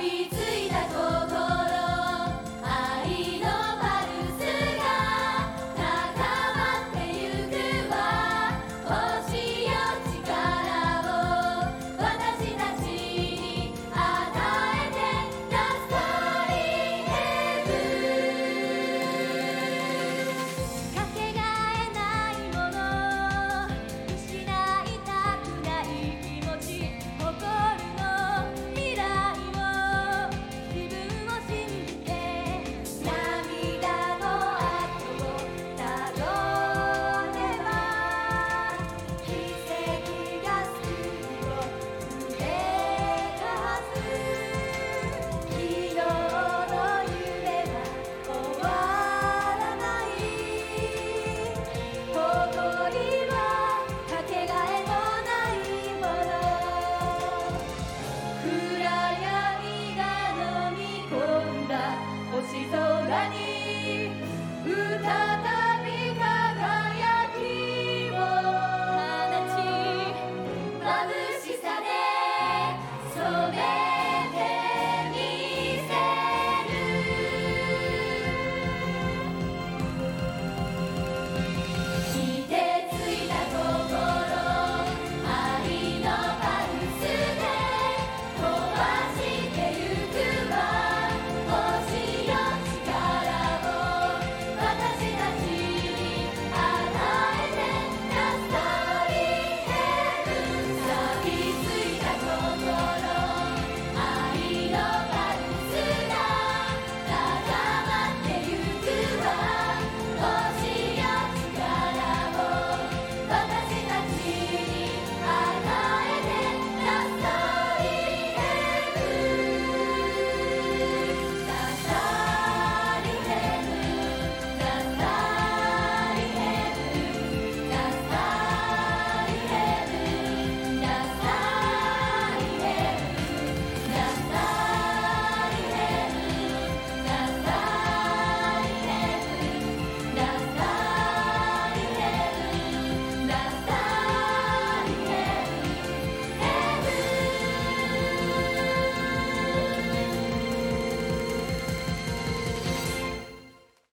David's